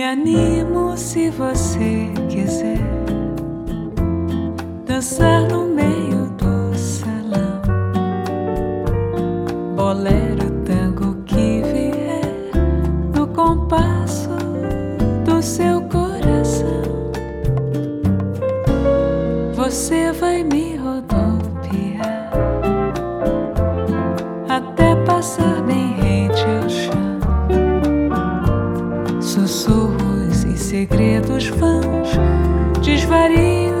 animo se você quiser dançar no meio do salão. Bolero, tango que vier no compasso do seu coração. Você vai me rodopiar Sussurros e segredos vãos desvariam.